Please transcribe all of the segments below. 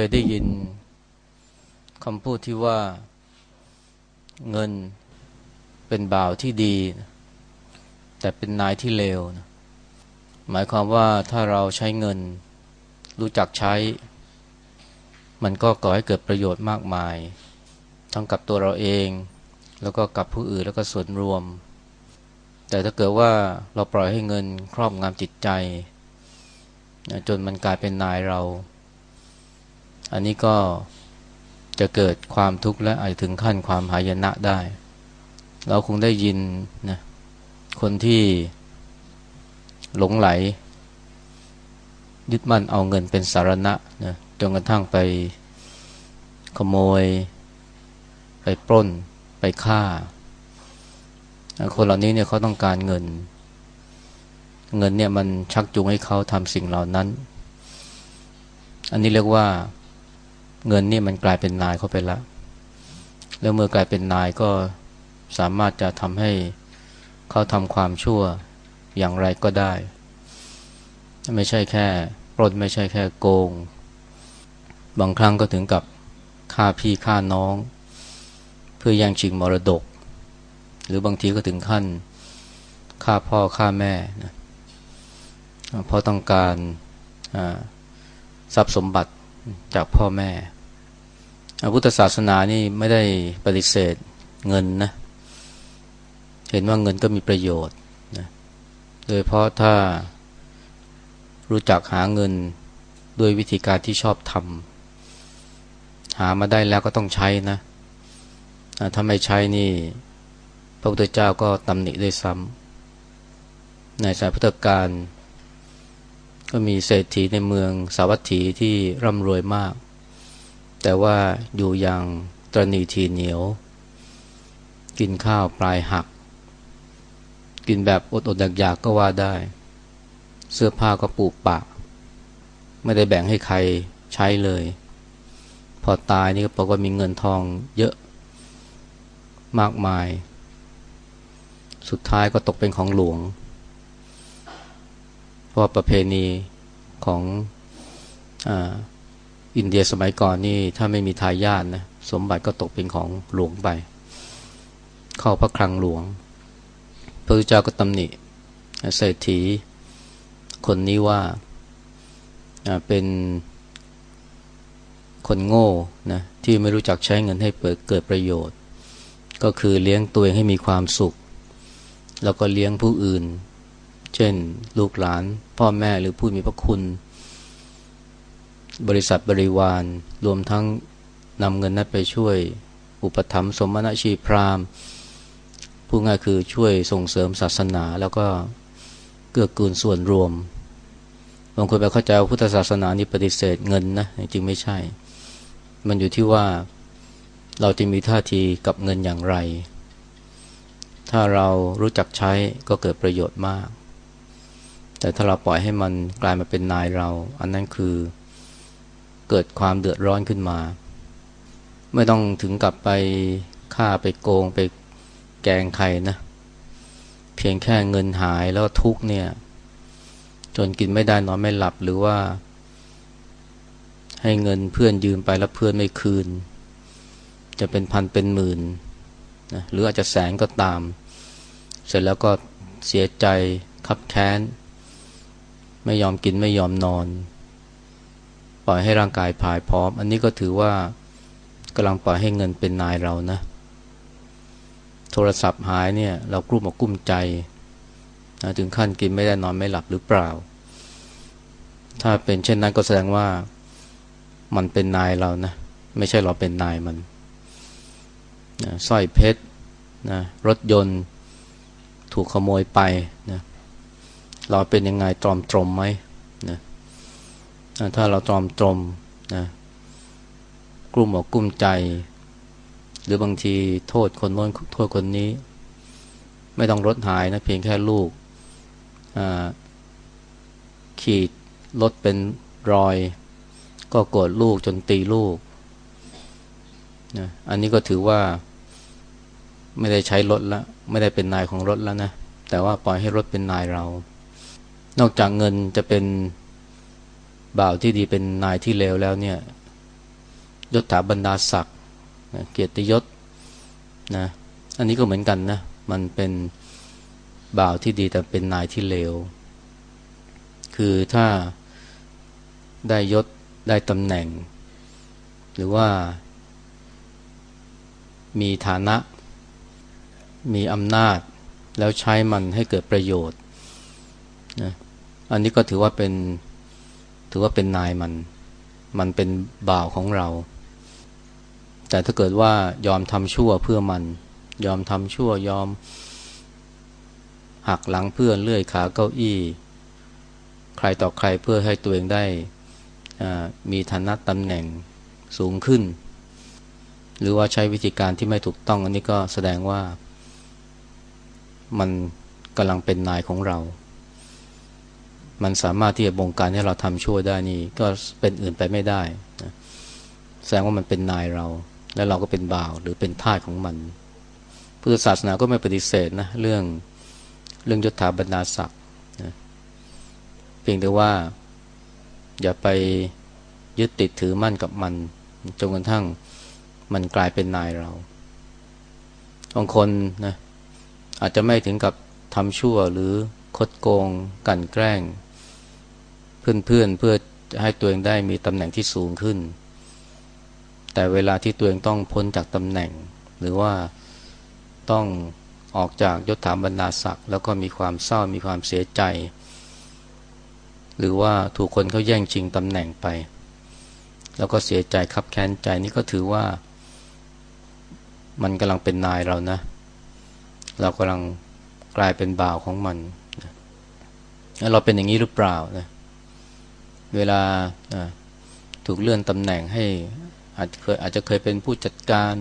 ยได้ยินคำพูดที่ว่าเงินเป็นบ่าวที่ดี แต่เป็นนายที่เลวนะหมายความว่าถ้าเราใช้เงินรู้จักใช้ มันก็ก่อให้เกิดประโยชน์มากมาย ทั้งกับตัวเราเอง แล้วก็กับผู้อื่นแล้วก็ส่วนรวม แต่ถ้าเกิดว่าเราปล่อยให้เงินครอบงำจิตใจ จนมันกลายเป็นนายเรา อันนี้ก็จะเกิดความทุกข์และอาจถึงขั้นความหายนะได้ เราคงได้ยินนะคนที่หลงไหล ยึดมั่นเอาเงินเป็นสารณะนะจนกระทั่งไปขโมย ไปปล้น ไปฆ่า คนเหล่านี้เนี่ยเขาต้องการเงิน เงินเนี่ยมันชักจูงให้เขาทำสิ่งเหล่านั้น อันนี้เรียกว่า เงินนี่มันกลายเป็นนายเขาไปแล้ว แล้วเมื่อกลายเป็นนายก็สามารถจะทำให้เขาทำความชั่วอย่างไรก็ได้ ไม่ใช่แค่ปล้นไม่ใช่แค่โกง บางครั้งก็ถึงกับฆ่าพี่ฆ่าน้อง เพื่อแย่งชิงมรดก หรือบางทีก็ถึงขั้นฆ่าพ่อฆ่าแม่นะเพราะต้องการทรัพย์สมบัติ จากพ่อแม่พุทธศาสนานี่ไม่ได้ปฏิเสธเงินนะ เห็นว่าเงินก็มีประโยชน์นะโดยเพราะถ้ารู้จักหาเงินด้วยวิธีการที่ชอบทำหามาได้แล้วก็ต้องใช้นะถ้าไม่ใช้นี่ พระพุทธเจ้าก็ตำหนิด้วยซ้ำในสายพุทธการ ก็มีเศรษฐีในเมืองสาวัตถีที่ร่ำรวยมาก แต่ว่าอยู่อย่างตรณีทีเหนียว กินข้าวปลายหัก กินแบบอดอดอยากๆก็ว่าได้ เสื้อผ้าก็ปูปะ ไม่ได้แบ่งให้ใครใช้เลย พอตายนี่ก็บอกว่ามีเงินทองเยอะมากมาย สุดท้ายก็ตกเป็นของหลวง เพราะประเพณีของออินเดียสมัยก่อนนี่ถ้าไม่มีทายาทนะสมบัติก็ตกเป็นของหลวงไป เข้าพระคลังหลวง พระเจ้าก็ตำหนิเศรษฐีคนนี้ว่าเป็นคนโง่นะที่ไม่รู้จักใช้เงินให้เปิดเกิดประโยชน์ ก็คือเลี้ยงตัวเองให้มีความสุข แล้วก็เลี้ยงผู้อื่น เช่น ลูกหลาน พ่อแม่หรือผู้มีพระคุณ บริษัทบริวาร รวมทั้งนำเงินนั้นไปช่วย อุปถัมภ์สมณชีพราหมณ์ผู้ง่ายคือช่วยส่งเสริมศาสนาแล้วก็เกื้อกูลส่วนรวมบางคนไปเข้าใจว่าพุทธศาสนานี่ปฏิเสธเงินนะจริงไม่ใช่ มันอยู่ที่ว่าเราจะมีท่าทีกับเงินอย่างไร ถ้าเรารู้จักใช้ก็เกิดประโยชน์มาก แต่ถ้าเราปล่อยให้มันกลายมาเป็นนายเรา อันนั้นคือเกิดความเดือดร้อนขึ้นมา ไม่ต้องถึงกับไปฆ่าไปโกงไปแกงใครนะ เพียงแค่เงินหายแล้วทุกเนี่ย จนกินไม่ได้นอนไม่หลับหรือว่า ให้เงินเพื่อนยืมไปแล้วเพื่อนไม่คืน จะเป็นพันเป็นหมื่นนะหรืออาจจะแสนก็ตาม เสร็จแล้วก็เสียใจขับแค้น ไม่ยอมกินไม่ยอมนอน ปล่อยให้ร่างกายผายพร้อม อันนี้ก็ถือว่ากำลังปล่อยให้เงินเป็นนายเรานะ โทรศัพท์หายเนี่ย เรากลุ้มอกกุ้มใจนะถึงขั้นกินไม่ได้นอนไม่หลับหรือเปล่า ถ้าเป็นเช่นนั้นก็แสดงว่ามันเป็นนายเรานะ ไม่ใช่เราเป็นนายมันนะสร้อยเพชรนะรถยนต์ถูกขโมยไปนะ เราเป็นยังไงตรอมตรมไหมนะถ้าเราตรอมตรมนะกลุ่มอกกลุ่มใจ หรือบางทีโทษคนโน้นโทษคนนี้ ไม่ต้องรถหายนะเพียงแค่ลูกขีดรถเป็นรอย ก็โกรธลูกจนตีลูกนะอันนี้ก็ถือว่าไม่ได้ใช้รถแล้วไม่ได้เป็นนายของรถแล้วนะ แต่ว่าปล่อยให้รถเป็นนายเรา นอกจากเงินจะเป็นบ่าวที่ดีเป็นนายที่เลวแล้วเนี่ยยศถาบรรดาศักดิ์เกียรติยศนะอันนี้ก็เหมือนกันนะ มันเป็นบ่าวที่ดีแต่เป็นนายที่เลว คือถ้าได้ยศได้ตำแหน่ง หรือว่า มีฐานะ มีอำนาจ แล้วใช้มันให้เกิดประโยชน์นะ อันนี้ก็ถือว่าเป็นถือว่าเป็นนายมัน มันเป็นบ่าวของเรา แต่ถ้าเกิดว่ายอมทำชั่วเพื่อมัน ยอมทำชั่วยอม หักหลังเพื่อนเลื่อยขาเก้าอี้ ใครต่อใครเพื่อให้ตัวเองได้มีฐานะตำแหน่งสูงขึ้น หรือว่าใช้วิธีการที่ไม่ถูกต้องอันนี้ก็แสดงว่ามันกำลังเป็นนายของเรา มันสามารถที่จะบงการให้เราทำชั่วได้นี่ก็เป็นอื่นไปไม่ได้นะแสดงว่ามันเป็นนายเรา และเราก็เป็นบ่าวหรือเป็นทาสของมันพุทธศาสนาก็ไม่ปฏิเสธนะเรื่องเรื่องยศถาบรรดาศักดิ์นะเพียงแต่ว่า อย่าไปยึดติดถือมั่นกับมันจนกระทั่งมันกลายเป็นนายเราบางคนนะอาจจะไม่ถึงกับทำชั่วหรือคดโกง กันแกล้ง เพื่อนเพื่อนเพื่อให้ตัวเองได้มีตำแหน่งที่สูงขึ้น แต่เวลาที่ตัวเองต้องพ้นจากตำแหน่ง หรือว่าต้องออกจากยศถาบรรดาศักดิ์แล้วก็มีความเศร้ามีความเสียใจ หรือว่าถูกคนเขาแย่งชิงตำแหน่งไป แล้วก็เสียใจคับแค้นใจนี่ก็ถือว่า มันกำลังเป็นนายเรานะ เรากำลังกลายเป็นบ่าวของมันเราเป็นอย่างนี้หรือเปล่านะ เวลาถูกเลื่อนตำแหน่งให้อาจเคยอาจจะเคยเป็นผู้จัดการ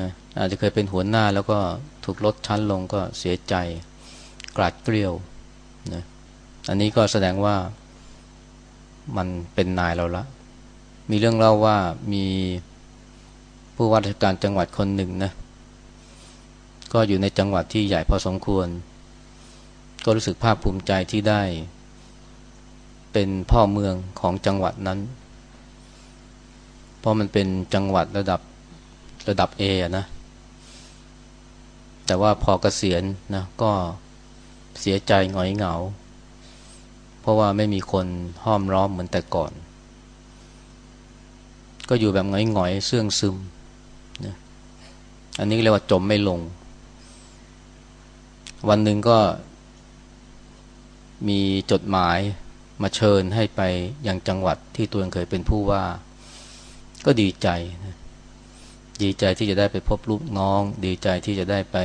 นะอาจจะเคยเป็นหัวหน้าแล้วก็ถูกลดชั้นลงก็เสียใจกราดเกลียวนะอันนี้ก็แสดงว่ามันเป็นนายเราละ มีเรื่องเล่าว่ามีผู้ว่าราชการจังหวัดคนหนึ่งนะก็อยู่ในจังหวัดที่ใหญ่พอสมควร ก็รู้สึกภาคภูมิใจที่ได้ เป็นพ่อเมืองของจังหวัดนั้น เพราะมันเป็นจังหวัดระดับระดับเอนะ แต่ว่าพอเกษียณนะก็เสียใจหงอยเหงา เพราะว่าไม่มีคนห้อมร้อมเหมือนแต่ก่อน ก็อยู่แบบหงอยๆเสื่องซึมนะอันนี้เรียกว่าจมไม่ลง วันหนึ่งก็มีจดหมาย มาเชิญให้ไปยังจังหวัดที่ตัวเองเคยเป็นผู้ว่า ก็ดีใจนะดีใจที่จะได้ไปพบลูกน้อง ดีใจที่จะได้ไป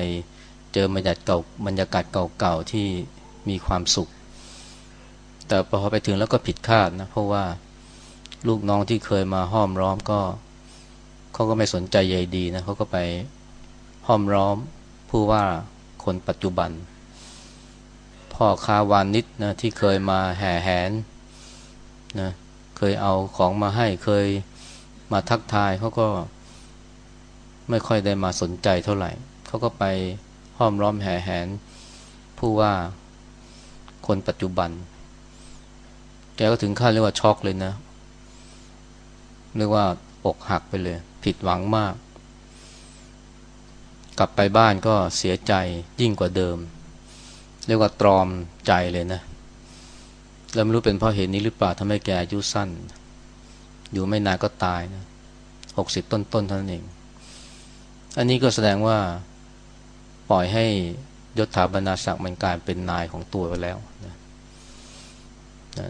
เจอบรรยากาศเก่าบรรยากาศเก่าๆที่มีความสุข แต่พอไปถึงแล้วก็ผิดคาดนะเพราะว่าลูกน้องที่เคยมาห้อมล้อมก็เขาก็ไม่สนใจใยดีนะเขาก็ไปห้อมล้อมผู้ว่าคนปัจจุบัน พ่อคาวานิดนะที่เคยมาแห่แหนนะเคยเอาของมาให้เคยมาทักทายเขาก็ไม่ค่อยได้มาสนใจเท่าไหร่ เขาก็ไปห้อมล้อมแห่แหน ผู้ว่าคนปัจจุบัน แกก็ถึงขั้นเรียกว่าช็อกเลยนะ เรียกว่าอกหักไปเลย ผิดหวังมาก กลับไปบ้านก็เสียใจยิ่งกว่าเดิม เรียกว่าตรอมใจเลยนะแล้วไม่รู้เป็นเพราะเหตุนี้หรือเปล่าทำให้แกอายุสั้น อยู่ไม่นานก็ตายนะหกสิบต้นๆเท่านั้นเอง อันนี้ก็แสดงว่าปล่อยให้ยศถาบรรดาศักดิ์มันกลายเป็นนายของตัวไปแล้วนะ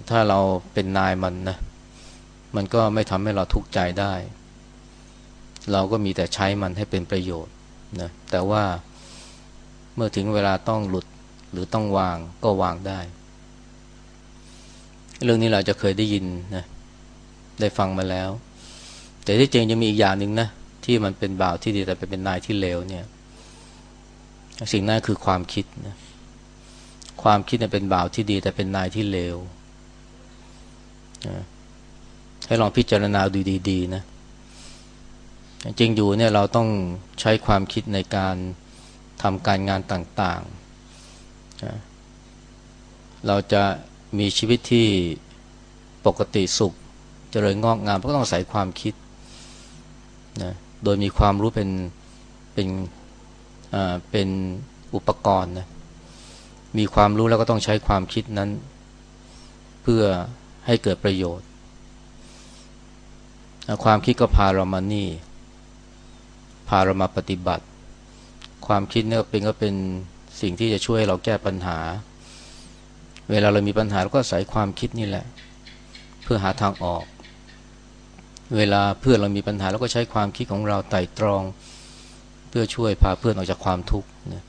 ถ้าเราเป็นนายมันนะมันก็ไม่ทำให้เราทุกข์ใจได้ เราก็มีแต่ใช้มันให้เป็นประโยชน์นะแต่ว่าเมื่อถึงเวลาต้องหลุด หรือต้องวางก็วางได้ เรื่องนี้เราจะเคยได้ยินนะได้ฟังมาแล้ว แต่ที่จริงจะมีอีกอย่างหนึ่งนะที่มันเป็นบ่าวที่ดีแต่เป็นนายที่เลวเนี่ยสิ่งนั้นคือความคิดนะความคิดเนี่ยเป็นบ่าวที่ดี แต่เป็นนายที่เลวให้ลองพิจารณาดูดีๆนะจริงอยู่เนี่ยเราต้องใช้ความคิดในการทำการงานต่างๆ เราจะมีชีวิตที่ปกติสุขจเจริญงอกงามก็ต้องใส่ความคิดนะโดยมีความรู้เป็นเป็นเป็นอุปกรณ์นะมีความรู้แล้วก็ต้องใช้ความคิดนั้น เพื่อให้เกิดประโยชน์ ความคิดก็พาเรามานี่ พาเรามาปฏิบัติ ความคิดเนี่ยเป็นก็เป็น สิ่งที่จะช่วยเราแก้ปัญหา เวลาเรามีปัญหาเราก็ใส่ความคิดนี่แหละ เพื่อหาทางออก เวลาเพื่อนเรามีปัญหาเราก็ใช้ความคิดของเราไต่ตรอง เพื่อช่วยพาเพื่อนออกจากความทุกข์นะ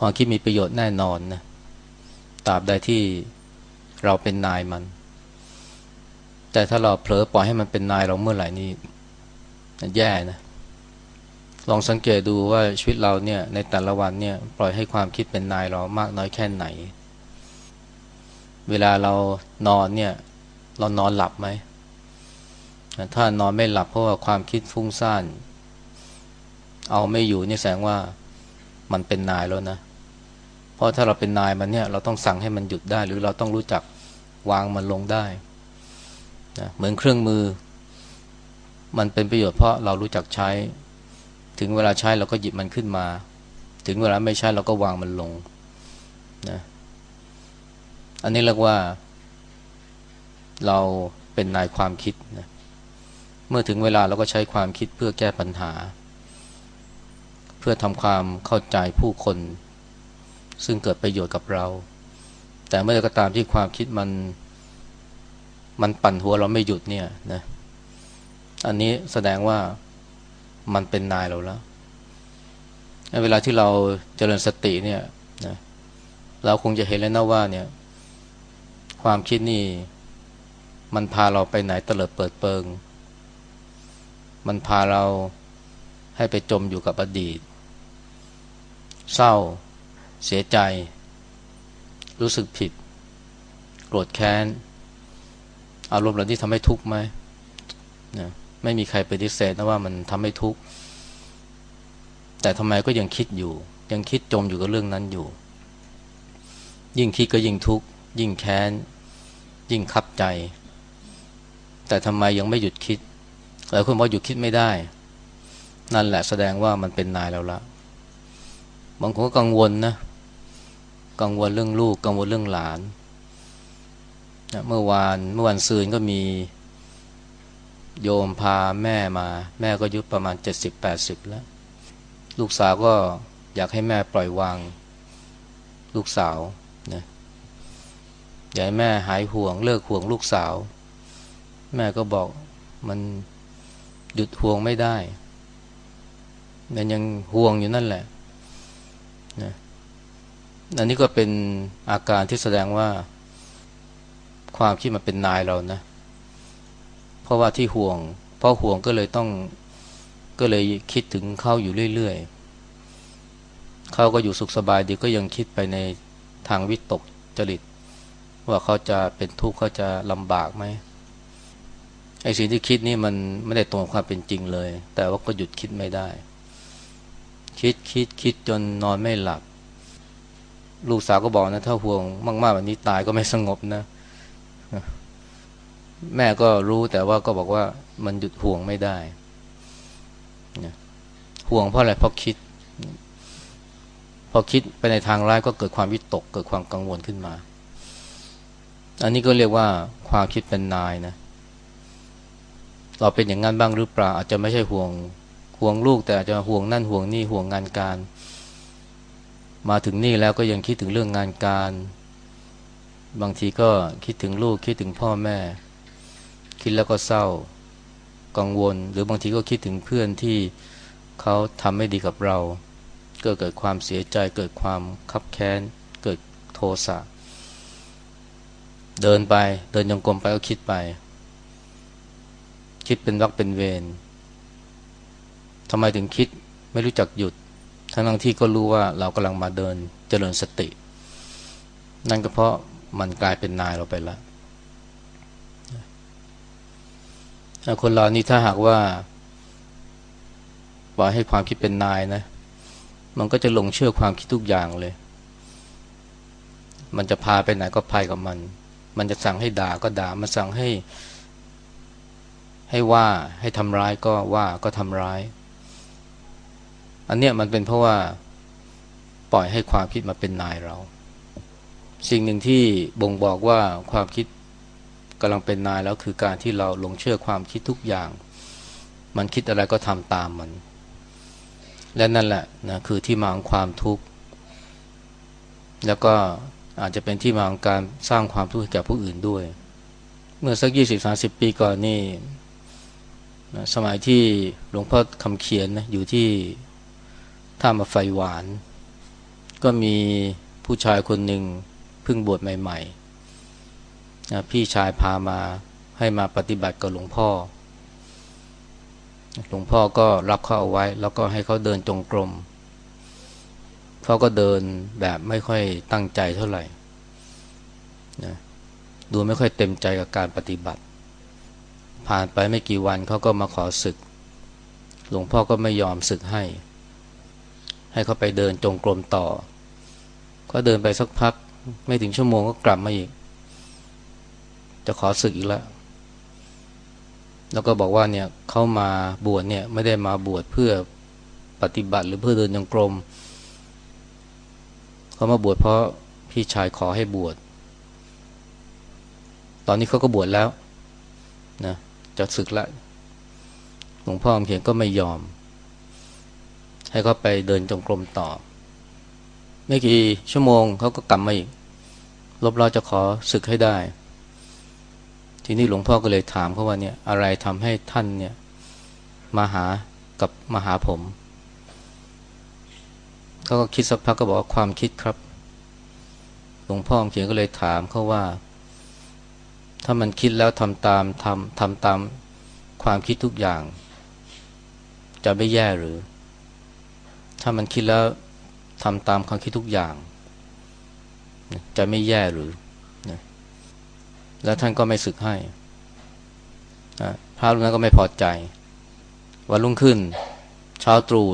ความคิดมีประโยชน์แน่นอนนะตราบใดที่เราเป็นนายมัน แต่ถ้าเราเผลอปล่อยให้มันเป็นนายเราเมื่อไหร่นี่แย่นะ ลองสังเกตดูว่าชีวิตเราเนี่ยในแต่ละวันเนี่ยปล่อยให้ความคิดเป็นนายเรามากน้อยแค่ไหน เวลาเรานอนเนี่ยเรานอนหลับไหม ถ้านอนไม่หลับเพราะว่าความคิดฟุ้งซ่าน เอาไม่อยู่นี่แสดงว่ามันเป็นนายแล้วนะ เพราะถ้าเราเป็นนายมันเนี่ยเราต้องสั่งให้มันหยุดได้ หรือเราต้องรู้จักวางมันลงได้นะเหมือนเครื่องมือ มันเป็นประโยชน์เพราะเรารู้จักใช้ ถึงเวลาใช้เราก็หยิบมันขึ้นมา ถึงเวลาไม่ใช้เราก็วางมันลงนะอันนี้เรียกว่า เราเป็นนายความคิดนะเมื่อถึงเวลาเราก็ใช้ความคิดเพื่อแก้ปัญหา เพื่อทำความเข้าใจผู้คน ซึ่งเกิดประโยชน์กับเรา แต่เมื่อก็ตามที่ความคิดมัน มันปั่นหัวเราไม่หยุดเนี่ยนะอันนี้แสดงว่า มันเป็นนายเราแล้ว เวลาที่เราเจริญสติเนี่ยนะเราคงจะเห็นแล้วนะว่าเนี่ย ความคิดนี่ มันพาเราไปไหนเตลิดเปิดเปิง มันพาเราให้ไปจมอยู่กับอดีต เศร้า เสียใจ รู้สึกผิด โกรธแค้น อารมณ์เหล่านี้ทำให้ทุกข์ไหมนะ ไม่มีใครปฏิเสธนะว่ามันทำให้ทุกข์ แต่ทำไมก็ยังคิดอยู่ ยังคิดจมอยู่กับเรื่องนั้นอยู่ ยิ่งคิดก็ยิ่งทุกข์ ยิ่งแค้น ยิ่งคับใจ แต่ทำไมยังไม่หยุดคิดหลายคนบอกหยุดคิดไม่ได้ นั่นแหละแสดงว่ามันเป็นนายเราละบางคนก็กังวลนะ กังวลเรื่องลูก กังวลเรื่องหลานนะเมื่อวานเมื่อวันซืนก็มี โยมพาแม่มา แม่ก็อายุประมาณเจ็ดสิบแปดสิบแล้ว ลูกสาวก็อยากให้แม่ปล่อยวาง ลูกสาวนะอยากให้แม่หายห่วงเลิกห่วงลูกสาว แม่ก็บอกมันหยุดห่วงไม่ได้ มันยังห่วงอยู่นั่นแหละนะอันนี้ก็เป็นอาการที่แสดงว่าความคิดมันเป็นนายเรานะ เพราะว่าที่ห่วง เพราะห่วงก็เลยต้องก็เลยคิดถึงเขาอยู่เรื่อยๆเขาก็อยู่สุขสบายดีก็ยังคิดไปในทางวิตกจริต ว่าเขาจะเป็นทุกข์เขาจะลำบากไหมไอ้สิ่งที่คิดนี่มันไม่ได้ตรงความเป็นจริงเลย แต่ว่าก็หยุดคิดไม่ได้ คิดคิดคิดจนนอนไม่หลับ ลูกสาวก็บอกนะ ถ้าห่วงมาก ๆ แบบนี้ตายก็ไม่สงบนะ แม่ก็รู้แต่ว่าก็บอกว่ามันหยุดห่วงไม่ได้ห่วงเพราะอะไรเพราะคิด พอคิดไปในทางร้ายก็เกิดความวิตก เกิดความกังวลขึ้นมา อันนี้ก็เรียกว่าความคิดเป็นนายนะ เราเป็นอย่างนั้นบ้างหรือเปล่า อาจจะไม่ใช่ห่วงห่วงลูก แต่อาจจะห่วงนั่นห่วงนี่ห่วงงานการ มาถึงนี่แล้วก็ยังคิดถึงเรื่องงานการ บางทีก็คิดถึงลูกคิดถึงพ่อแม่ คิดแล้วก็เศร้ากังวล หรือบางทีก็คิดถึงเพื่อนที่เขาทำไม่ดีกับเรา ก็เกิดความเสียใจเกิดความคับแค้น เกิดโทสะเดินไปเดินยงกลมไปก็คิดไป คิดเป็นวักเป็นเวรทำไมถึงคิดไม่รู้จักหยุด ทั้งทั้งที่ก็รู้ว่าเรากำลังมาเดินเจริญสติ นั่นก็เพราะมันกลายเป็นนายเราไปแล้ว คนเรานี่ถ้าหากว่าปล่อยให้ความคิดเป็นนายนะ มันก็จะหลงเชื่อความคิดทุกอย่างเลย มันจะพาไปไหนก็พายกับมัน มันจะสั่งให้ด่าก็ด่า มันสั่งให้ ให้ว่าให้ทำร้ายก็ว่าก็ทำร้าย อันเนี้ยมันเป็นเพราะว่าปล่อยให้ความคิดมาเป็นนายเรา สิ่งหนึ่งที่บ่งบอกว่าความคิด กำลังเป็นนายแล้วคือการที่เราหลงเชื่อความคิดทุกอย่าง มันคิดอะไรก็ทำตามมัน และนั่นแหละนะคือที่มาของความทุกข์ แล้วก็อาจจะเป็นที่มาของการสร้างความทุกข์แก่ผู้อื่นด้วย เมื่อสักยี่สิบสาสิบปีก่อนนี่สมัยที่หลวงพ่อคำเขียนนะอยู่ที่ท่ามาไฟหวาน ก็มีผู้ชายคนหนึ่งเพิ่งบวชใหม่ ๆ พี่ชายพามาให้มาปฏิบัติกับหลวงพ่อ หลวงพ่อก็รับเขาเอาไว้ แล้วก็ให้เขาเดินจงกรมเขาก็เดินแบบไม่ค่อยตั้งใจเท่าไหร่นะดูไม่ค่อยเต็มใจกับการปฏิบัติ ผ่านไปไม่กี่วันเขาก็มาขอศึก หลวงพ่อก็ไม่ยอมศึกให้ ให้เขาไปเดินจงกรมต่อ ก็เดินไปสักพัก ไม่ถึงชั่วโมงก็กลับมาอีก จะขอศึกอีกแล้ว แล้วก็บอกว่าเนี่ยเขามาบวชเนี่ยไม่ได้มาบวชเพื่อปฏิบัติหรือเพื่อเดินจงกรมเขามาบวชเพราะพี่ชายขอให้บวช ตอนนี้เขาก็บวชแล้วนะจะศึกละหลวงพ่อเขียนก็ไม่ยอม ให้เขาไปเดินจงกรมต่อ ไม่กี่ชั่วโมงเขาก็กลับมาอีกลบเราจะขอศึกให้ได้ ทีนี้หลวงพ่อก็เลยถามเขาว่าเนี่ยอะไรทำให้ท่านเนี่ยมาหากับมาหาผม เขาก็คิดสักพักก็บอกว่าความคิดครับ หลวงพ่อเขียนก็เลยถามเขาว่า ถ้ามันคิดแล้วทำตามทำทำตามความคิดทุกอย่าง จะไม่แย่หรือ ถ้ามันคิดแล้วทำตามความคิดทุกอย่าง จะไม่แย่หรือ แล้วท่านก็ไม่สึกให้พระรูปนั้นก็ไม่พอใจ วันรุ่งขึ้น เช้าตรู่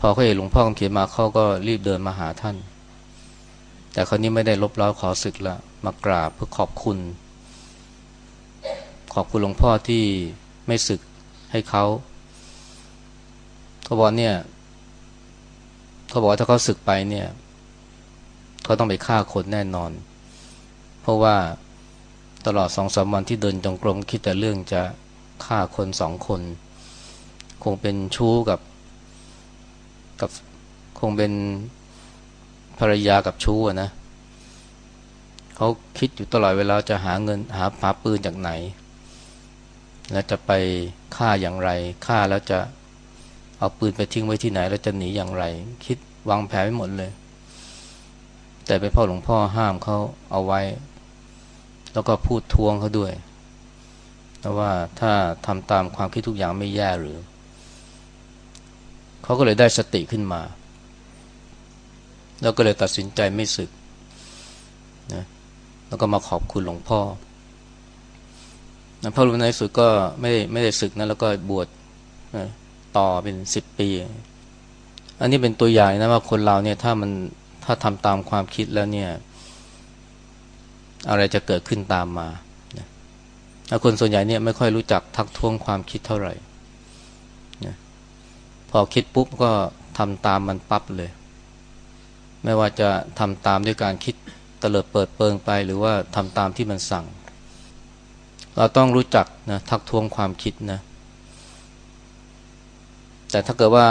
พอเขาเห็นหลวงพ่อคำเขียนมาเขาก็รีบเดินมาหาท่าน แต่คราวนี้ไม่ได้ลบล้าขอศึกละมากราบเพื่อขอบคุณ ขอบคุณหลวงพ่อที่ไม่ศึกให้เขาเขาบอกเนี่ยเขาบอกถ้าเขาศึกไปเนี่ยเขาต้องไปฆ่าคนแน่นอน เพราะว่า ตลอดสองสามวันที่เดินจงกรมคิดแต่เรื่องจะฆ่าคนสองคน คงเป็นชู้กับกับคงเป็นภรรยากับชู้นะเขาคิดอยู่ตลอดเวลาจะหาเงินหาปาปืนจากไหน แล้วจะไปฆ่าอย่างไรฆ่าแล้วจะเอาปืนไปทิ้งไว้ที่ไหน แล้วจะหนีอย่างไร คิดวางแผนไว้หมดเลย แต่ไปพ่อหลวงพ่อห้ามเขาเอาไว้ แล้วก็พูดทวงเขาด้วยว่าถ้าทำตามความคิดทุกอย่างไม่แย่หรือ เขาก็เลยได้สติขึ้นมา แล้วก็เลยตัดสินใจไม่ศึกนะแล้วก็มาขอบคุณหลวงพ่อนะพระรูปในสุดก็ไม่ไม่ได้ศึกนะแล้วก็บวชนะต่อเป็นสิบปี อันนี้เป็นตัวอย่างนะว่าคนเราเนี่ยถ้ามันถ้าทำตามความคิดแล้วเนี่ย อะไรจะเกิดขึ้นตามมาคนส่วนใหญ่เนี่ยไม่ค่อยรู้จักทักท้วงความคิดเท่าไหร่พอคิดปุ๊บก็ทำตามมันปั๊บเลย ไม่ว่าจะทำตามด้วยการคิดเตลิดเปิดเปิงไป หรือว่าทำตามที่มันสั่ง เราต้องรู้จักนะทักท้วงความคิดนะ แต่ถ้าเกิดว่า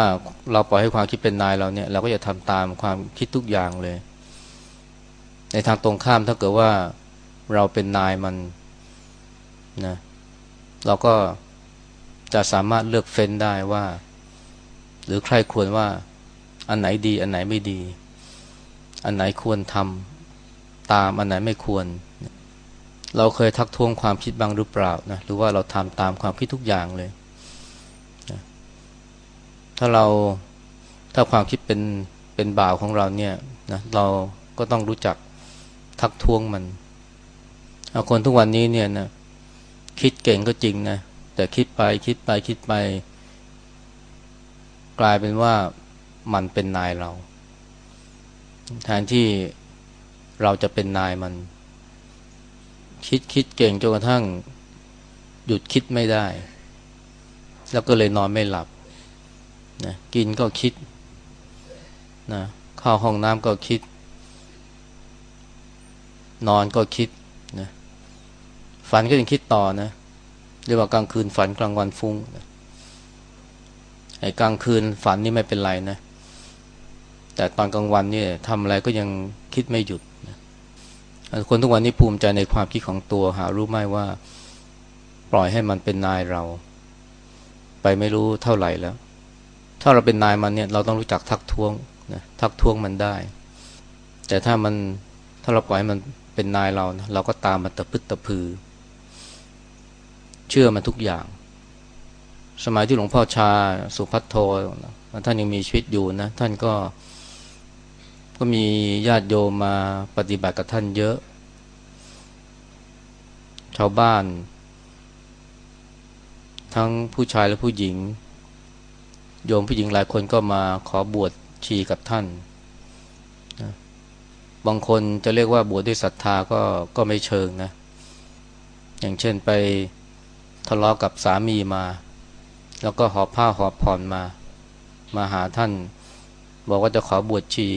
เราปล่อยให้ความคิดเป็นนายเราเนี่ย เราก็จะทำตามความคิดทุกอย่างเลย ในทางตรงข้ามถ้าเกิดว่า เราเป็นนายมันนะเราก็จะสามารถเลือกเฟ้นได้ว่า หรือใครควรว่าอันไหนดี อันไหนไม่ดี อันไหนควรทำตามอันไหนไม่ควร เราเคยทักท้วงความคิดบ้างหรือเปล่านะหรือว่าเราทำตามความคิดทุกอย่างเลยนะถ้าเราถ้าความคิดเป็นเป็นบ่าวของเราเนี่ยนะเราก็ต้องรู้จักทักท้วงมัน คนทุกวันนี้เนี่ยนะคิดเก่งก็จริงนะแต่คิดไปคิดไปคิดไป กลายเป็นว่ามันเป็นนายเราแทนที่เราจะเป็นนายมัน คิดคิดเก่งจนกระทั่ง หยุดคิดไม่ได้ แล้วก็เลยนอนไม่หลับนะกินก็คิดนะเข้าห้องน้ำก็คิด นอนก็คิด ฝันก็ยังคิดต่อนะเรียกว่ากลางคืนฝันกลางวันฟุ้งไอ้กลางคืนฝันนี่ไม่เป็นไรนะ แต่ตอนกลางวันนี่ทำอะไรก็ยังคิดไม่หยุดนะคนทุกวันนี้ภูมิใจในความคิดของตัวหารู้ไหมว่า ปล่อยให้มันเป็นนายเรา ไปไม่รู้เท่าไหร่แล้ว ถ้าเราเป็นนายมันเนี่ย เราต้องรู้จักทักท้วงนะทักท้วงมันได้ แต่ถ้ามันถ้าเราปล่อยให้มันเป็นนายเรานะเราก็ตามมันตะพึดตะพือ เชื่อมันทุกอย่าง สมัยที่หลวงพ่อชาสุพัทโทท่านยังมีชีวิตอยู่นะ ท่านก็ก็มีญาติโยมมาปฏิบัติกับท่านเยอะ ชาวบ้าน ทั้งผู้ชายและผู้หญิง โยมผู้หญิงหลายคนก็มาขอบวชชีกับท่านนะบางคนจะเรียกว่าบวชดด้วยศรัทธาก็ก็ไม่เชิงนะ อย่างเช่นไป ทะเลาะกับสามีมา แล้วก็หอบผ้าหอบผ่อนมา มาหาท่าน บอกว่าจะขอบวชชี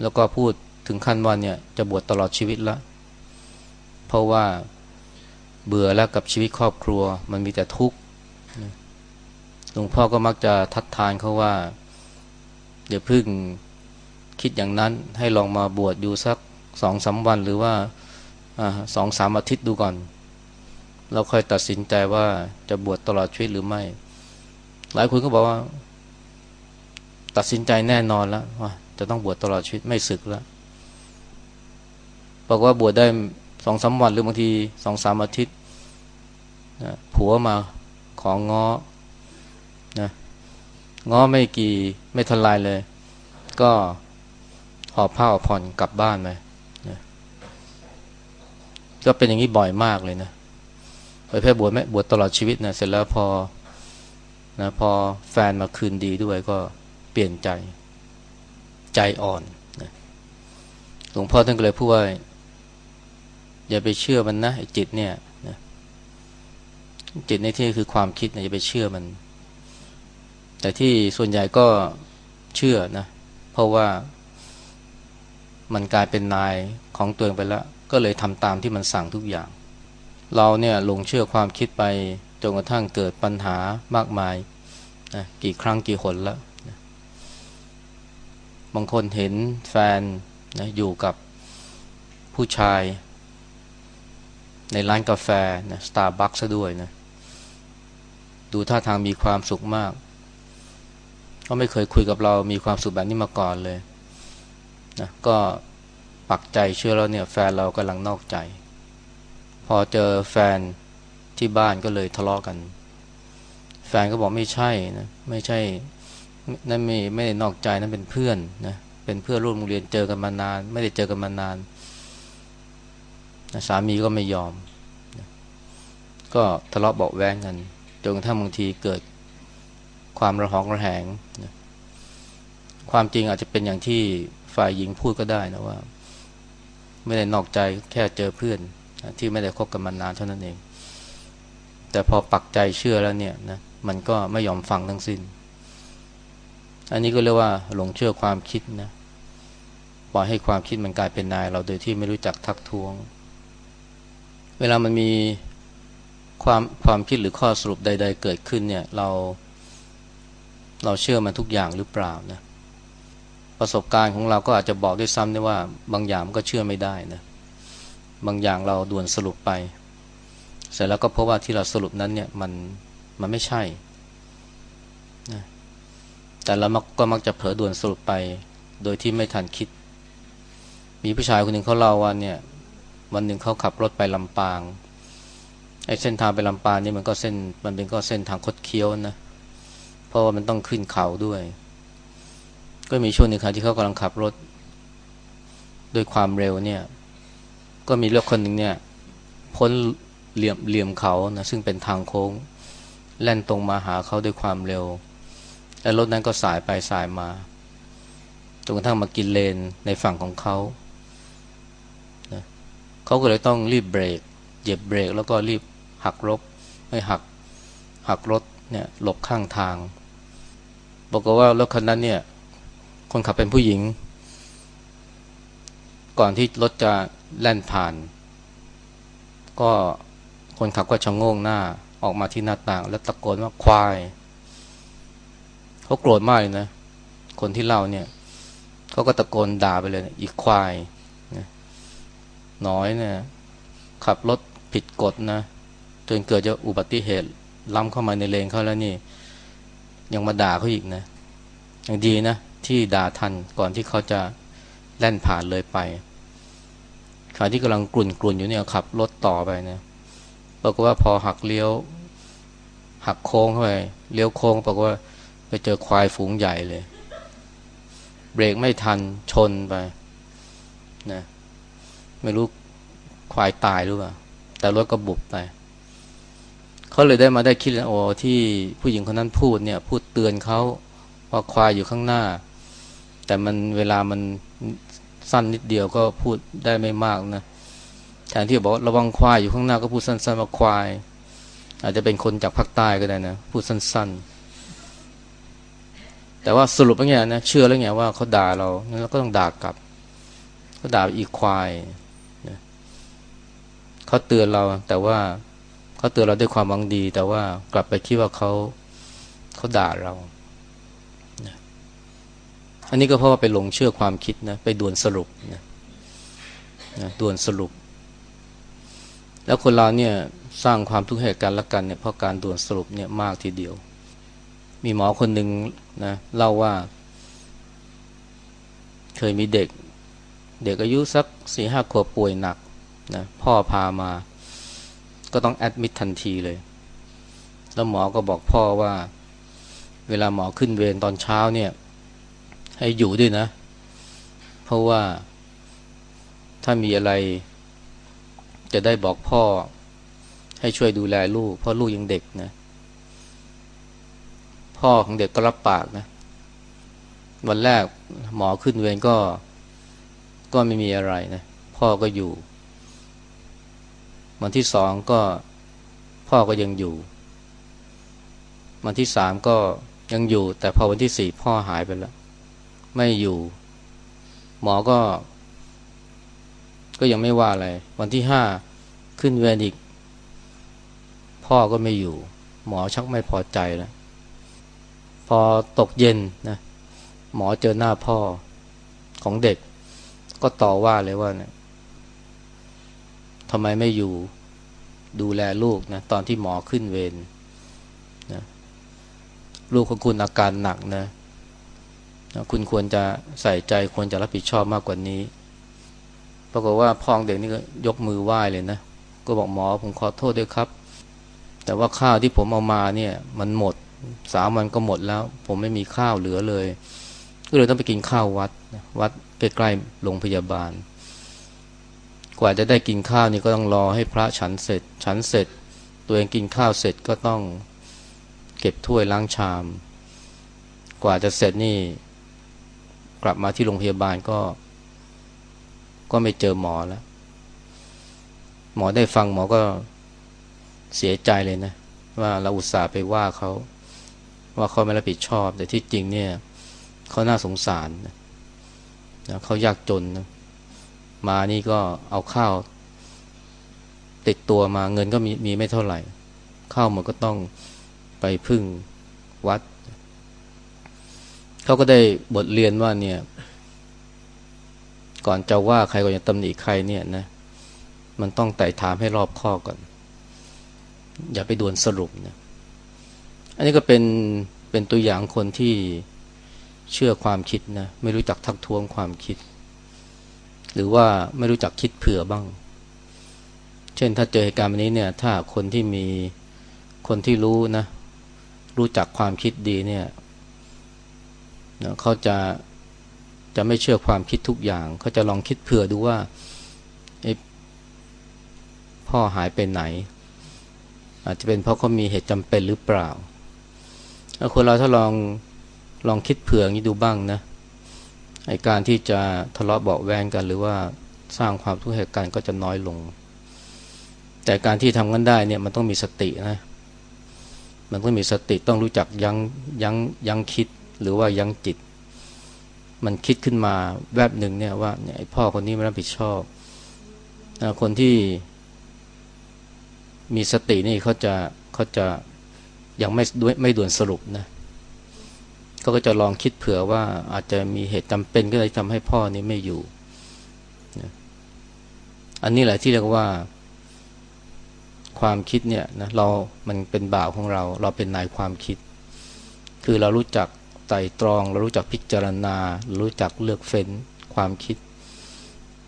แล้วก็พูดถึงขั้นว่าเนี่ยจะบวชตลอดชีวิตแล้วเพราะว่าเบื่อแล้วกับชีวิตครอบครัว มันมีแต่ทุกข์หลวงพ่อก็มักจะทัดทานเขาว่าเดี๋ยวพึ่งคิดอย่างนั้นให้ลองมาบวชอยู่สักสองสาวันหรือว่าสองสามอาทิตย์ดูก่อน เราค่อยตัดสินใจว่าจะบวชตลอดชีวิตหรือไม่ หลายคนก็บอกว่า ตัดสินใจแน่นอนแล้วว่าจะต้องบวชตลอดชีวิตไม่ศึกแล้วบอกว่าบวชได้สองสาวันหรือบางทีสองสามอาทิตย์ผัวมาของง้อนะง้อไม่กี่ไม่ทันลายเลย ก็หอบผ้าผ่อนกลับบ้านไปนะก็เป็นอย่างนี้บ่อยมากเลยนะ ไปแพ่บวชแม่บวชตลอดชีวิตนะเสร็จแล้วพอนะพอแฟนมาคืนดีด้วยก็เปลี่ยนใจใจอ่อนนะหลวงพ่อท่านก็เลยพูดว่า อย่าไปเชื่อมันนะไอ้จิตเนี่ยนะจิตในที่คือความคิดนะอย่าไปเชื่อมัน แต่ที่ส่วนใหญ่ก็เชื่อนะเพราะว่ามันกลายเป็นนายของตัวเองไปแล้ว ก็เลยทำตามที่มันสั่งทุกอย่าง เราเนี่ยหลงเชื่อความคิดไปจนกระทั่งเกิดปัญหามากมายนะกี่ครั้งกี่หนแล้วนะบางคนเห็นแฟนนะอยู่กับผู้ชาย ในร้านกาแฟนะสตาร์บัคซะด้วยนะดูท่าทางมีความสุขมากเขาไม่เคยคุยกับเรามีความสุขแบบนี้มาก่อนเลยนะก็ปักใจเชื่อแล้วเนี่ยแฟนเรากำลังนอกใจ พอเจอแฟนที่บ้านก็เลยทะเลาะกัน แฟนก็บอกไม่ใช่นะไม่ใช่นั่นไม่ไม่ได้นอกใจนั่นเป็นเพื่อนนะเป็นเพื่อนร่วมโรงเรียนเจอกันมานาน ไม่ได้เจอกันมานานสามีก็ไม่ยอม ก็ทะเลาะเบาแวงกันจนกระทั่งบางทีเกิดความระหองระแหงนะความจริงอาจจะเป็นอย่างที่ฝ่ายหญิงพูดก็ได้นะว่า ไม่ได้นอกใจแค่เจอเพื่อน ที่ไม่ได้คบกันมานานเท่านั้นเอง แต่พอปักใจเชื่อแล้วเนี่ยนะมันก็ไม่ยอมฟังทั้งสิ้น อันนี้ก็เรียกว่าหลงเชื่อความคิดนะปล่อยให้ความคิดมันกลายเป็นนาย เราโดยที่ไม่รู้จักทักท้วง เวลามันมีความความคิดหรือข้อสรุปใด ๆ เกิดขึ้นเนี่ยเรา เราเชื่อมันทุกอย่างหรือเปล่านะประสบการณ์ของเราก็อาจจะบอกด้วยซ้ำได้ว่าบางอย่างมันก็เชื่อไม่ได้นะ บางอย่างเราด่วนสรุปไป เสร็จแล้วก็พบว่าที่เราสรุปนั้นเนี่ยมันมันไม่ใช่นะแต่เราก็มักจะเผลอด่วนสรุปไป โดยที่ไม่ทันคิด มีผู้ชายคนหนึ่งเขาเล่าว่าเนี่ยวันหนึ่งเขาขับรถไปลำปางไอ้เส้นทางไปลำปางนี่มันก็เส้นมันเป็นก็เส้นทางคดเคี้ยวนะเพราะว่ามันต้องขึ้นเขาด้วย ก็มีช่วงหนึ่งครับที่เขากำลังขับรถ ด้วยความเร็วเนี่ย ก็มีเลือกคนหนึ่งเนี่ย พ้นเหลี่ยมเหลี่ยมเขานะซึ่งเป็นทางโค้ง แล่นตรงมาหาเขาด้วยความเร็ว และรถนั้นก็สายไปสายมาจนกระทั่งมากินเลนในฝั่งของเขานะเขาก็เลยต้องรีบเบรก เหยียบเบรก แล้วก็รีบหักรบไม่หักหักรถเนี่ยหลบข้างทาง บอกว่ารถคันนั้นเนี่ย คนขับเป็นผู้หญิง ก่อนที่รถจะ แล่นผ่าน ก็คนขับก็ชะงโงงหน้าออกมาที่หน้าต่าง แล้วตะโกนว่าควายเขาโกรธมากเลยนะ คนที่เล่าเนี่ยเขาก็ตะโกนด่าไปเลยนะอีกควายน้อยเนี่ยขับรถผิดกฎนะจนเกิดจะอุบัติเหตุล้ำเข้ามาในเลนเขาแล้วนี่ ยังมาด่าเขาอีกนะอย่างดีนะที่ด่าทันก่อนที่เขาจะแล่นผ่านเลยไป ขณะที่กำลังกลุ่นกลุ่นอยู่เนี่ยขับรถต่อไปนะปรากฏว่าพอหักเลี้ยว หักโค้งเข้าไปเลี้ยวโค้งปรากฏว่าไปเจอควายฝูงใหญ่เลย เบรกไม่ทันชนไปนะไม่รู้ควายตายหรือเปล่าแต่รถก็บุบไปเขาเลยได้มาได้คิดโอ้ที่ผู้หญิงคนนั้นพูดเนี่ย พูดเตือนเขาว่าควายอยู่ข้างหน้า แต่มันเวลามัน สั้นนิดเดียวก็พูดได้ไม่มากนะแทนที่บอกระวังควายอยู่ข้างหน้าก็พูดสั้นๆว่าควาย อาจจะเป็นคนจากภาคใต้ก็ได้นะพูดสั้น ๆ แต่ว่าสรุปแล้วไงนะเชื่อแล้วไงว่าเขาด่าเรางั้นเราก็ต้องด่ากลับเขาด่าอีกควายเขาเตือนเราแต่ว่าเขาเตือนเราด้วยความหวังดี แต่ว่ากลับไปคิดว่าเขาเขาด่าเรา อันนี้ก็เพราะว่าไปหลงเชื่อความคิดนะไปด่วนสรุปนะนะด่วนสรุป แล้วคนเราเนี่ยสร้างความทุกข์ให้กันและกันเนี่ยเพราะการด่วนสรุปเนี่ยมากทีเดียว มีหมอคนหนึ่งนะเล่าว่า เคยมีเด็ก เด็กอายุสักสี่ห้าขวบป่วยหนักนะพ่อพามา ก็ต้องแอดมิดทันทีเลย แล้วหมอก็บอกพ่อว่า เวลาหมอขึ้นเวรตอนเช้าเนี่ย ให้อยู่ด้วยนะ เพราะว่าถ้ามีอะไร จะได้บอกพ่อ ให้ช่วยดูแลลูก เพราะลูกยังเด็กนะ พ่อของเด็กก็รับปากนะ วันแรกหมอขึ้นเวรก็ก็ไม่มีอะไรนะ พ่อก็อยู่ วันที่สองก็พ่อก็ยังอยู่ วันที่สามก็ยังอยู่ แต่พอวันที่สี่พ่อหายไปแล้ว ไม่อยู่ หมอก็ ก็ยังไม่ว่าอะไร วันที่ห้าขึ้นเวรอีก พ่อก็ไม่อยู่ หมอชักไม่พอใจแล้ว พอตกเย็นนะหมอเจอหน้าพ่อของเด็ก ก็ต่อว่าเลยว่าเนี่ยทำไมไม่อยู่ดูแลลูกนะ ตอนที่หมอขึ้นเวรนะลูกของคุณอาการหนักนะ คุณควรจะใส่ใจควรจะรับผิดชอบมากกว่านี้ปรากฏว่าพ่อเด็กนี่ก็ยกมือไหว้เลยนะก็บอกหมอผมขอโทษด้วยครับ แต่ว่าข้าวที่ผมเอามาเนี่ย มันหมดสามวันก็หมดแล้ว ผมไม่มีข้าวเหลือเลย ก็เลยต้องไปกินข้าววัดวัดใกล้ๆโรงพยาบาล กว่าจะได้กินข้าวนี่ก็ต้องรอให้พระฉันเสร็จ ฉันเสร็จ ตัวเองกินข้าวเสร็จก็ต้องเก็บถ้วยล้างชาม กว่าจะเสร็จนี่ กลับมาที่โรงพยาบาลก็ ก็ไม่เจอหมอแล้ว หมอได้ฟังหมอก็เสียใจเลยนะ ว่าเราอุตส่าห์ไปว่าเขา ว่าเขาไม่รับผิดชอบ แต่ที่จริงเนี่ยเขาน่าสงสารนะเขายากจนนะมานี่ก็เอาข้าว ติดตัวมาเงินก็มีมีไม่เท่าไหร่ ข้าวมันก็ต้องไปพึ่งวัด เขาก็ได้บทเรียนว่าเนี่ย ก่อนจะว่าใครก่อนจะตำหนิใครเนี่ยนะ มันต้องไต่ถามให้รอบข้อก่อน อย่าไปด่วนสรุปนะอันนี้ก็เป็นเป็นตัวอย่างคนที่เชื่อความคิดนะไม่รู้จักทักท้วงความคิด หรือว่าไม่รู้จักคิดเผื่อบ้าง เช่นถ้าเจอเหตุการณ์แบบนี้เนี่ย ถ้าคนที่มีคนที่รู้นะ รู้จักความคิดดีเนี่ย นะเขาจะจะไม่เชื่อความคิดทุกอย่าง เขาจะลองคิดเผื่อดูว่าพ่อหายไปไหน อาจจะเป็นเพราะเขามีเหตุจำเป็นหรือเปล่าถ้าคนเราถ้าลองลองคิดเผื่ออย่างนี้ดูบ้างนะไอการที่จะทะเลาะเบาแวงกันหรือว่าสร้างความทุกข์ให้กันก็จะน้อยลง แต่การที่ทำกันได้เนี่ยมันต้องมีสตินะมันต้องมีสติต้องรู้จักยัง้งยัง้งยั้งคิด หรือว่ายั้งจิต มันคิดขึ้นมาแวบหนึ่งเนี่ยว่าไอพ่อคนนี้ไม่รับผิดชอบคนที่มีสตินี่เขาจะเขาจะยังไม่ด้วยไม่ด่วนสรุปนะเขาก็จะลองคิดเผื่อว่าอาจจะมีเหตุจำเป็นก็เลยทำให้พ่อนี้ไม่อยู่ อันนี้แหละที่เรียกว่า ความคิดเนี่ยนะเรา มันเป็นบ่าวของเรา เราเป็นนายความคิด คือเรารู้จัก ไต่ตรอง เรารู้จักพิจารณา รู้จักเลือกเฟ้นความคิด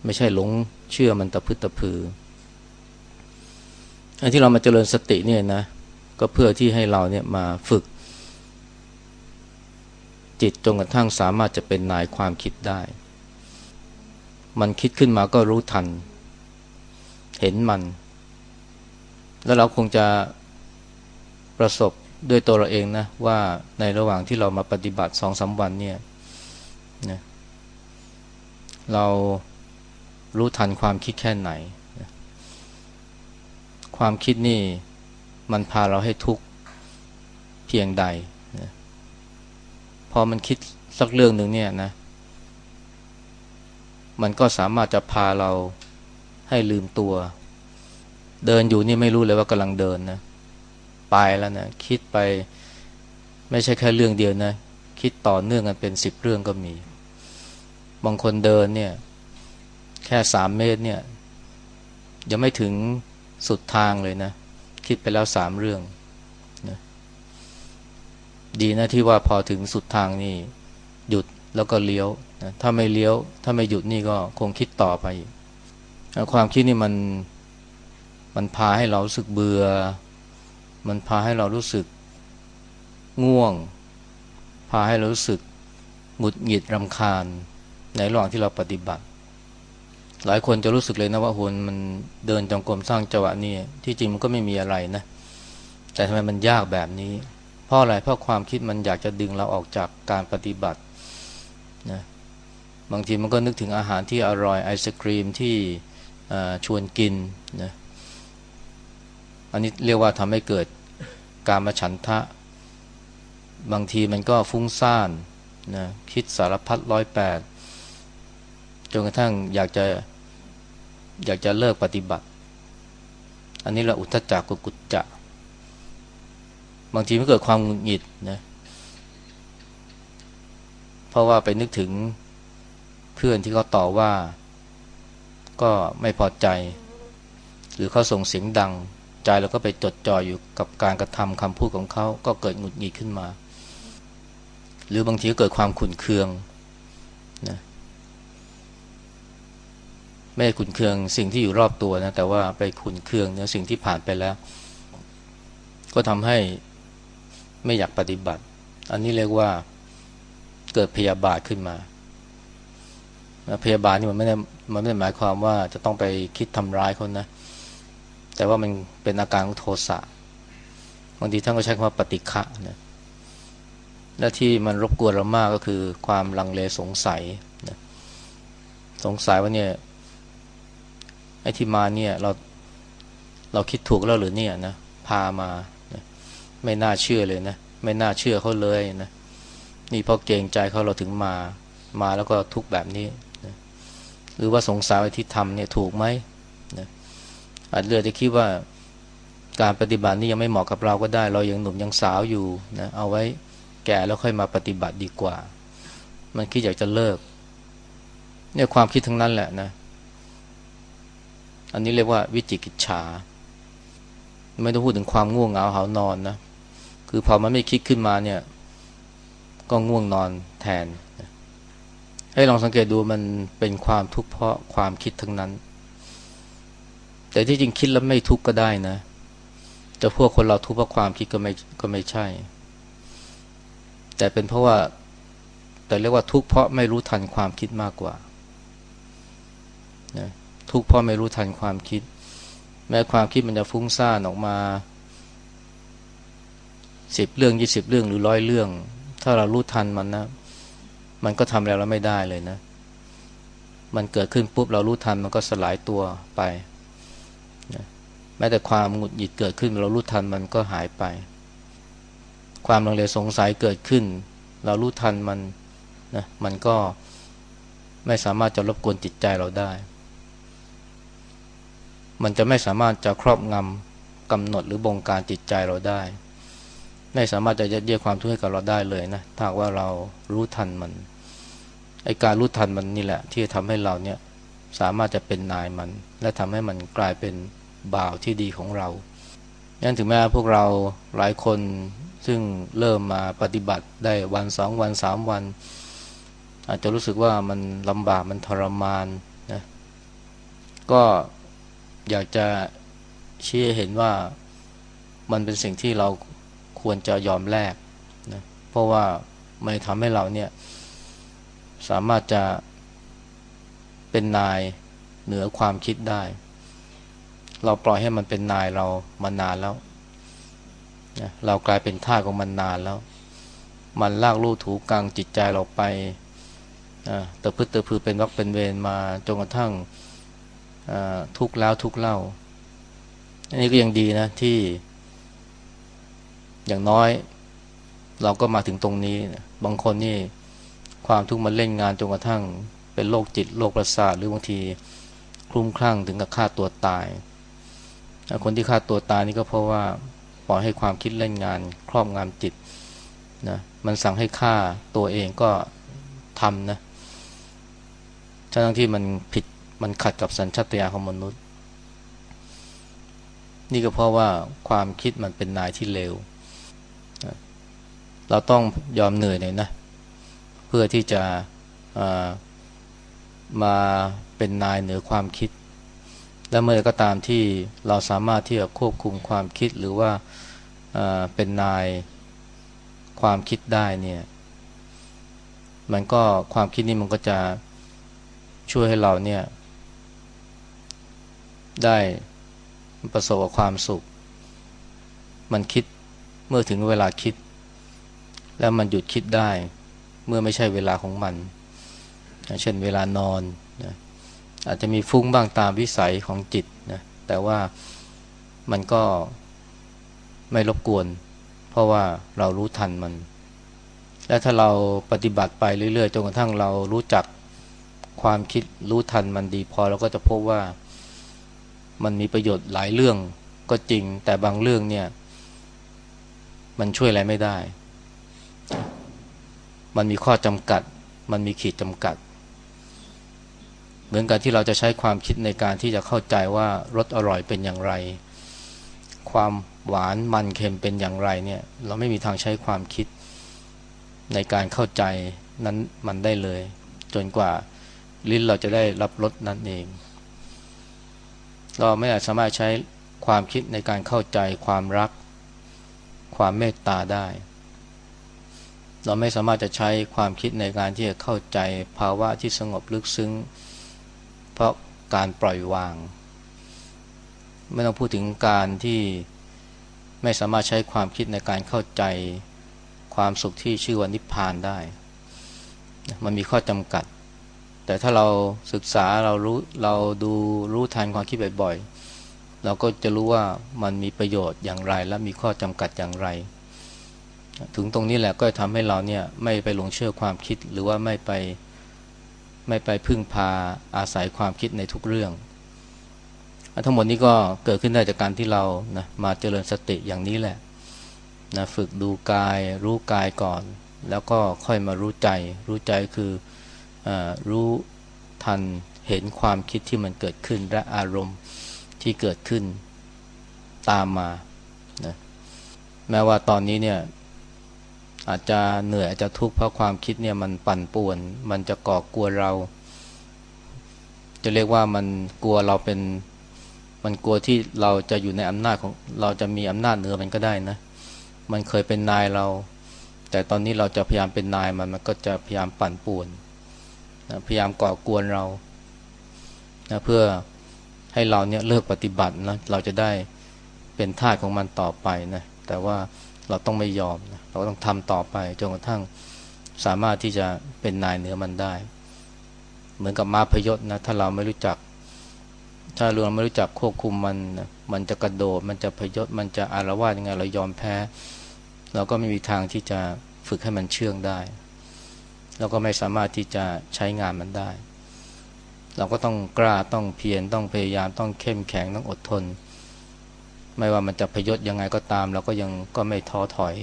ไม่ใช่หลงเชื่อมันตะพึตะพืออันที่เรามาเจริญสติเนี่ยนะ ก็เพื่อที่ให้เราเนี่ยมาฝึก จิตจนกระทั่งสามารถจะเป็นนายความคิดได้ มันคิดขึ้นมาก็รู้ทัน เห็นมัน แล้วเราคงจะประสบ ด้วยตัวเราเองนะว่าในระหว่างที่เรามาปฏิบัติสองสาวันเนี่ยนะเรารู้ทันความคิดแค่ไหนความคิดนี่มันพาเราให้ทุกข์เพียงใดนะพอมันคิดสักเรื่องหนึ่งเนี่ยนะมันก็สามารถจะพาเราให้ลืมตัว เดินอยู่นี่ไม่รู้เลยว่ากำลังเดินนะ ไปแล้วนะคิดไปไม่ใช่แค่เรื่องเดียวนะ คิดต่อเนื่องกันเป็นสิบเรื่องก็มี บางคนเดินเนี่ย แค่สามเมตรเนี่ยยังไม่ถึงสุดทางเลยนะ คิดไปแล้วสามเรื่องนะดีนะที่ว่าพอถึงสุดทางนี่หยุดแล้วก็เลี้ยวนะถ้าไม่เลี้ยว ถ้าไม่หยุดนี่ก็คงคิดต่อไป ความคิดนี่มันมันพาให้เราสึกเบื่อ มันพาให้เรารู้สึกง่วง พาให้เรารู้สึกหงุดหงิดรำคาญ ในระหว่างที่เราปฏิบัติ หลายคนจะรู้สึกเลยนะว่าหุนมันเดินจงกรมสร้างจังหวะนี่ที่จริงมันก็ไม่มีอะไรนะ แต่ทำไมมันยากแบบนี้ เพราะอะไรเพราะความคิดมันอยากจะดึงเราออกจากการปฏิบัตินะบางทีมันก็นึกถึงอาหารที่อร่อยไอศครีมที่ชวนกินนะอันนี้เรียกว่าทำให้เกิด การมาฉันทะ บางทีมันก็ฟุ้งซ่านนะคิดสารพัดร้อยแปดจนกระทั่งอยากจะอยากจะเลิกปฏิบัติ อันนี้เราอุทจักกุกุจจะ บางทีมันเกิดความหงุดหงิดนะเพราะว่าไปนึกถึงเพื่อนที่เขาต่อว่า ก็ไม่พอใจ หรือเขาส่งเสียงดัง ใจเราก็ไปจดจ่ออยู่กับการกระทำคำพูดของเขาก็เกิดหงุดหงิดขึ้นมา หรือบางทีก็เกิดความขุ่นเคืองนะไม่ขุนเคืองสิ่งที่อยู่รอบตัวนะแต่ว่าไปขุนเคืองเนื้อสิ่งที่ผ่านไปแล้ว ก็ทำให้ไม่อยากปฏิบัติ อันนี้เรียกว่าเกิดพยาบาทขึ้นมาพยาบาทนี่มันไม่ได้มันไม่ได้หมายความว่าจะต้องไปคิดทำร้ายคนนะ แต่ว่ามันเป็นอาการของโทสะบางทีท่านก็ใช้คำว่าปฏิฆะนะและที่มันรบกวนเรามากก็คือความลังเลสงสัยนะสงสัยว่าเนี่ยไอ้ที่มาเนี่ยเราเราคิดถูกแล้วหรือเนี่ยนะพามานะไม่น่าเชื่อเลยนะไม่น่าเชื่อเขาเลยนะนี่เพราะเกรงใจเขาเราถึงมามาแล้วก็ทุกแบบนี้นะหรือว่าสงสัยว่าที่ทำเนี่ยถูกไหม อาจเลือจะคิดว่าการปฏิบัตินี่ยังไม่เหมาะกับเราก็ได้ เรายังหนุ่มยังสาวอยู่นะเอาไว้แก่แล้วค่อยมาปฏิบัติดีกว่า มันคิดอยากจะเลิก เนี่ยความคิดทั้งนั้นแหละนะ อันนี้เรียกว่าวิจิกิจฉา ไม่ต้องพูดถึงความง่วงเหงาหานอนนะ คือพอมันไม่คิดขึ้นมาเนี่ย ก็ง่วงนอนแทน ให้ลองสังเกตดูมันเป็นความทุกข์เพราะความคิดทั้งนั้น แต่ที่จริงคิดแล้วไม่ทุกข์ก็ได้นะ แต่พวกคนเราทุกข์เพราะความคิดก็ไม่ก็ไม่ใช่ แต่เป็นเพราะว่า แต่เรียกว่าทุกข์เพราะไม่รู้ทันความคิดมากกว่านะทุกข์เพราะไม่รู้ทันความคิด แม้ความคิดมันจะฟุ้งซ่านออกมาสิบเรื่องยี่สิบเรื่องหรือร้อยเรื่อง ถ้าเรารู้ทันมันนะ มันก็ทำอะไรเราไม่ได้เลยนะ มันเกิดขึ้นปุ๊บเรารู้ทันมันก็สลายตัวไป แม้แต่ความหงุดหงิดเกิดขึ้น เรารู้ทันมันก็หายไป ความลังเลสงสัยเกิดขึ้น เรารู้ทันมันนะมันก็ไม่สามารถจะรบกวนจิตใจเราได้ มันจะไม่สามารถจะครอบงำกำหนดหรือบงการจิตใจเราได้ ไม่สามารถจะยัดเยียดความทุกข์ให้กับเราได้เลยนะถ้าว่าเรารู้ทันมันไอการรู้ทันมันนี่แหละ ที่จะทำให้เราเนี่ยสามารถจะเป็นนายมัน และทำให้มันกลายเป็น บ่าวที่ดีของเรายันถึงแม้พวกเราหลายคนซึ่งเริ่มมาปฏิบัติได้วันสองวันสามวัน อาจจะรู้สึกว่ามันลำบากมันทรมานนะก็อยากจะชี้เห็นว่ามันเป็นสิ่งที่เราควรจะยอมแลกนะเพราะว่ามันทำให้เราเนี่ย สามารถจะเป็นนายเหนือความคิดได้ เราปล่อยให้มันเป็นนายเรามานานแล้วนะเรากลายเป็นท่าของมันนานแล้ว มันลากลู่ถูกลางจิตใจเราไปแต่พึ่งแต่พือเป็นวักเป็นเวรมาจนกระทั่งทุกแล้วทุกเล่า อันนี้ก็ยังดีนะที่ อย่างน้อย เราก็มาถึงตรงนี้บางคนนี่ความทุกข์มันเล่นงานจนกระทั่ง เป็นโรคจิตโรคประสาทหรือบางทีคลุ้มคลั่งถึงกับฆ่าตัวตาย คนที่ฆ่าตัวตายนี่ก็เพราะว่าปล่อยให้ความคิดเล่นงานครอบงำจิตนะมันสั่งให้ฆ่าตัวเองก็ทำนะทั้งที่มันผิดมันขัดกับสัญชาตญาณของมนุษย์ นี่ก็เพราะว่าความคิดมันเป็นนายที่เลวเราต้องยอมเหนื่อยหน่อยนะ เพื่อที่จะมาเป็นนายเหนือความคิด และเมื่อก็ตามที่เราสามารถที่จะควบคุมความคิดหรือว่าเป็นนายความคิดได้เนี่ย มันก็ความคิดนี้มันก็จะช่วยให้เราเนี่ย ได้ประสบกับความสุข มันคิดเมื่อถึงเวลาคิด แล้วมันหยุดคิดได้ เมื่อไม่ใช่เวลาของมัน เช่นเวลานอนนะ อาจจะมีฟุ้งบ้างตามวิสัยของจิตนะแต่ว่ามันก็ไม่รบกวน เพราะว่าเรารู้ทันมัน และถ้าเราปฏิบัติไปเรื่อยๆจนกระทั่งเรารู้จักความคิดรู้ทันมันดีพอเราก็จะพบว่ามันมีประโยชน์หลายเรื่องก็จริง แต่บางเรื่องเนี่ย มันช่วยอะไรไม่ได้ มันมีข้อจำกัด มันมีขีดจำกัด เหมือนกันที่เราจะใช้ความคิดในการที่จะเข้าใจว่ารสอร่อยเป็นอย่างไร ความหวานมันเค็มเป็นอย่างไรเนี่ย เราไม่มีทางใช้ความคิดในการเข้าใจนั้นมันได้เลย จนกว่าลิ้นเราจะได้รับรสนั้นเอง เราไม่อาจสามารถใช้ความคิดในการเข้าใจความรัก ความเมตตาได้ เราไม่สามารถจะใช้ความคิดในการที่จะเข้าใจภาวะที่สงบลึกซึ้ง เพราะการปล่อยวาง ไม่ต้องพูดถึงการที่ไม่สามารถใช้ความคิดในการเข้าใจความสุขที่ชื่อว่านิพพานได้ มันมีข้อจำกัด แต่ถ้าเราศึกษาเรารู้เราดูรู้ทันความคิดบ่อยๆ เราก็จะรู้ว่ามันมีประโยชน์อย่างไร และมีข้อจำกัดอย่างไร ถึงตรงนี้แหละก็ทำให้เราเนี่ยไม่ไปหลงเชื่อความคิดหรือว่าไม่ไป ไม่ไปพึ่งพาอาศัยความคิดในทุกเรื่อง ทั้งหมดนี้ก็เกิดขึ้นได้จากการที่เรานะมาเจริญสติอย่างนี้แหละนะฝึกดูกายรู้กายก่อน แล้วก็ค่อยมารู้ใจ รู้ใจคือรู้ทันเห็นความคิดที่มันเกิดขึ้นและอารมณ์ที่เกิดขึ้นตามมานะแม้ว่าตอนนี้เนี่ย อาจจะเหนื่อยอาจจะทุกข์เพราะความคิดเนี่ยมันปั่นป่วน มันจะก่อกลัวเรา จะเรียกว่ามันกลัวเราเป็น มันกลัวที่เราจะอยู่ในอำนาจของเราจะมีอำนาจเหนือมันก็ได้นะ มันเคยเป็นนายเรา แต่ตอนนี้เราจะพยายามเป็นนายมันมันก็จะพยายามปั่นป่วนนะพยายามก่อกวนเรานะเพื่อให้เราเนี่ยเลิกปฏิบัตินะเราจะได้เป็นทาสของมันต่อไปนะแต่ว่า เราต้องไม่ยอมนะเราต้องทำต่อไปจนกระทั่งสามารถที่จะเป็นนายเหนือมันได้ เหมือนกับม้าพยศนะถ้าเราไม่รู้จัก ถ้าเราไม่รู้จักควบคุมมันนะมันจะกระโดด มันจะพยศมันจะอารวาสยังไงเรายอมแพ้ เราก็ไม่มีทางที่จะฝึกให้มันเชื่องได้เราก็ไม่สามารถที่จะใช้งานมันได้ เราก็ต้องกล้าต้องเพียรต้องพยายามต้องเข้มแข็งต้องอดทน ไม่ว่ามันจะพยศยังไงก็ตามเราก็ยังก็ไม่ท้อถอย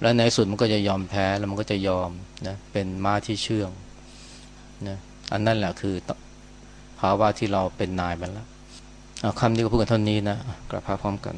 และในสุดมันก็จะยอมแพ้แล้วมันก็จะยอมนะเป็นม้าที่เชื่องนะอันนั่นแหละคือภาวะที่เราเป็นนายมันแล้วคำนี้ก็พูดกันเท่านี้นะกลับพาพร้อมกัน